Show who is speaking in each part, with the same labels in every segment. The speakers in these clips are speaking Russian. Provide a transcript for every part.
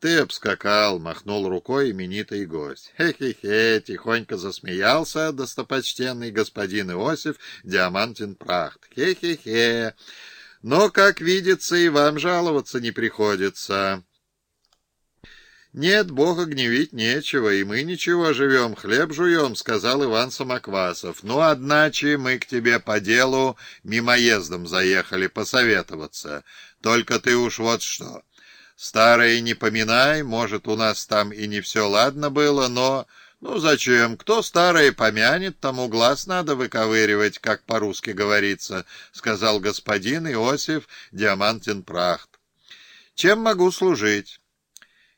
Speaker 1: ты обскакал!» — махнул рукой именитый гость. «Хе-хе-хе!» — тихонько засмеялся достопочтенный господин Иосиф Диамантин Прахт. «Хе-хе-хе! Но, как видится, и вам жаловаться не приходится». «Нет, Бога гневить нечего, и мы ничего живем, хлеб жуем», — сказал Иван Самоквасов. «Ну, одначе мы к тебе по делу мимоездом заехали посоветоваться. Только ты уж вот что. Старое не поминай, может, у нас там и не все ладно было, но... Ну, зачем? Кто старое помянет, тому глаз надо выковыривать, как по-русски говорится», — сказал господин Иосиф Диамантин Прахт. «Чем могу служить?»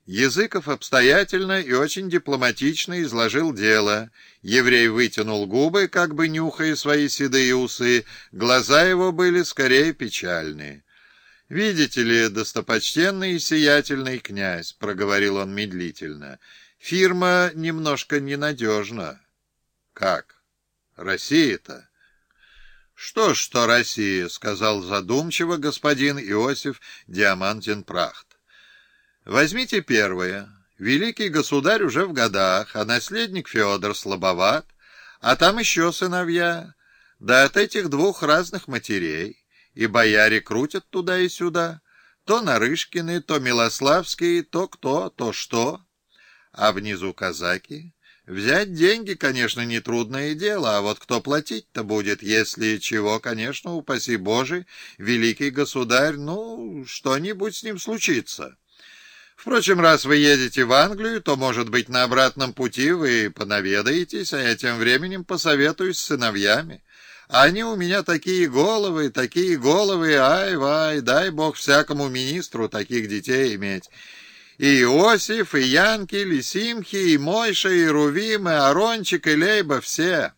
Speaker 1: Языков обстоятельно и очень дипломатично изложил дело. Еврей вытянул губы, как бы нюхая свои седые усы, глаза его были скорее печальные. «Видите ли, достопочтенный и сиятельный князь», — проговорил он медлительно, — «фирма немножко ненадежна». «Как? Россия-то?» «Что ж, что Россия», — сказал задумчиво господин Иосиф Диамантин Прахт. Возьмите первое. Великий государь уже в годах, а наследник Федор слабоват, а там еще сыновья, да от этих двух разных матерей, и бояре крутят туда и сюда, то Нарышкины, то Милославские, то кто, то что, а внизу казаки. Взять деньги, конечно, нетрудное дело, а вот кто платить-то будет, если чего, конечно, упаси Боже, великий государь, ну, что-нибудь с ним случится». Впрочем, раз вы едете в Англию, то, может быть, на обратном пути вы понаведаетесь, а я тем временем посоветуюсь с сыновьями. Они у меня такие головы, такие головы, ай-вай, дай бог всякому министру таких детей иметь. И Иосиф, и Янкель, и Симхи, и Мойша, и Рувим, и Арончик, и Лейба — все.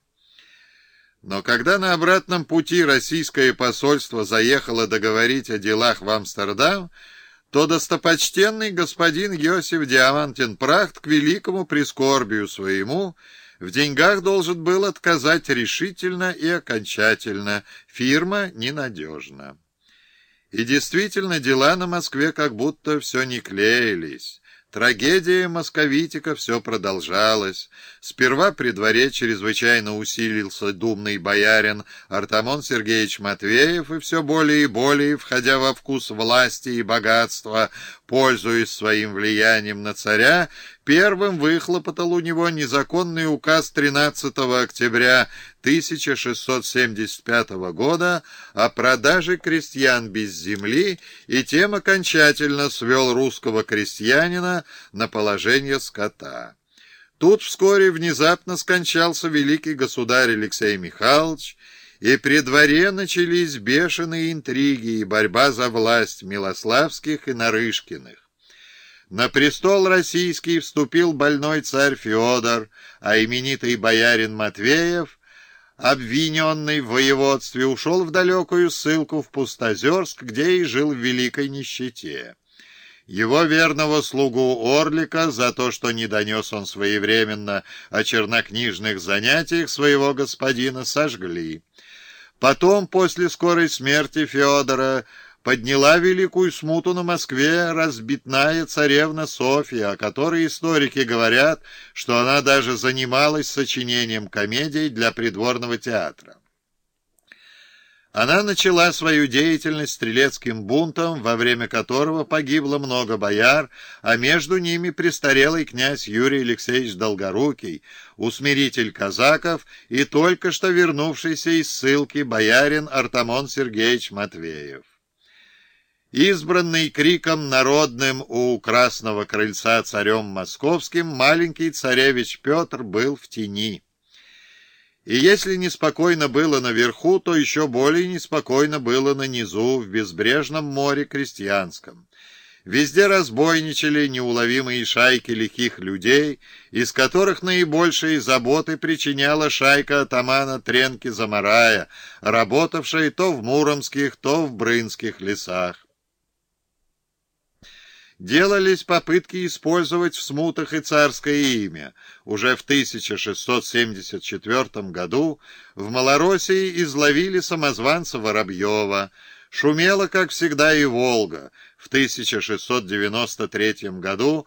Speaker 1: Но когда на обратном пути российское посольство заехало договорить о делах в Амстердам, то достопочтенный господин Йосиф Диамантин Прахт к великому прискорбию своему в деньгах должен был отказать решительно и окончательно, фирма ненадежна. И действительно, дела на Москве как будто все не клеились. Трагедия московитика все продолжалась. Сперва при дворе чрезвычайно усилился думный боярин Артамон Сергеевич Матвеев, и все более и более, входя во вкус власти и богатства, пользуясь своим влиянием на царя, первым выхлопотал у него незаконный указ 13 октября 1675 года о продаже крестьян без земли и тем окончательно свел русского крестьянина на положение скота. Тут вскоре внезапно скончался великий государь Алексей Михайлович, и при дворе начались бешеные интриги и борьба за власть Милославских и Нарышкиных. На престол российский вступил больной царь Федор, а именитый боярин Матвеев, обвиненный в воеводстве, ушел в далекую ссылку в Пустозерск, где и жил в великой нищете. Его верного слугу Орлика за то, что не донес он своевременно о чернокнижных занятиях своего господина, сожгли. Потом, после скорой смерти Федора, подняла великую смуту на Москве разбитная царевна Софья, о которой историки говорят, что она даже занималась сочинением комедий для придворного театра. Она начала свою деятельность стрелецким бунтом, во время которого погибло много бояр, а между ними престарелый князь Юрий Алексеевич Долгорукий, усмиритель казаков и только что вернувшийся из ссылки боярин Артамон Сергеевич Матвеев. Избранный криком народным у Красного Крыльца царем московским, маленький царевич Петр был в тени. И если неспокойно было наверху, то еще более неспокойно было на низу, в безбрежном море крестьянском. Везде разбойничали неуловимые шайки лихих людей, из которых наибольшие заботы причиняла шайка атамана Тренки Замарая, работавшая то в Муромских, то в Брынских лесах. Делались попытки использовать в смутах и царское имя. Уже в 1674 году в Малороссии изловили самозванца Воробьева, Шумела, как всегда, и Волга. В 1693 году